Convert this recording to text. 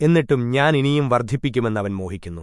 എന്നിട്ടും ഞാൻ ഇനിയും വർദ്ധിപ്പിക്കുമെന്നവൻ മോഹിക്കുന്നു.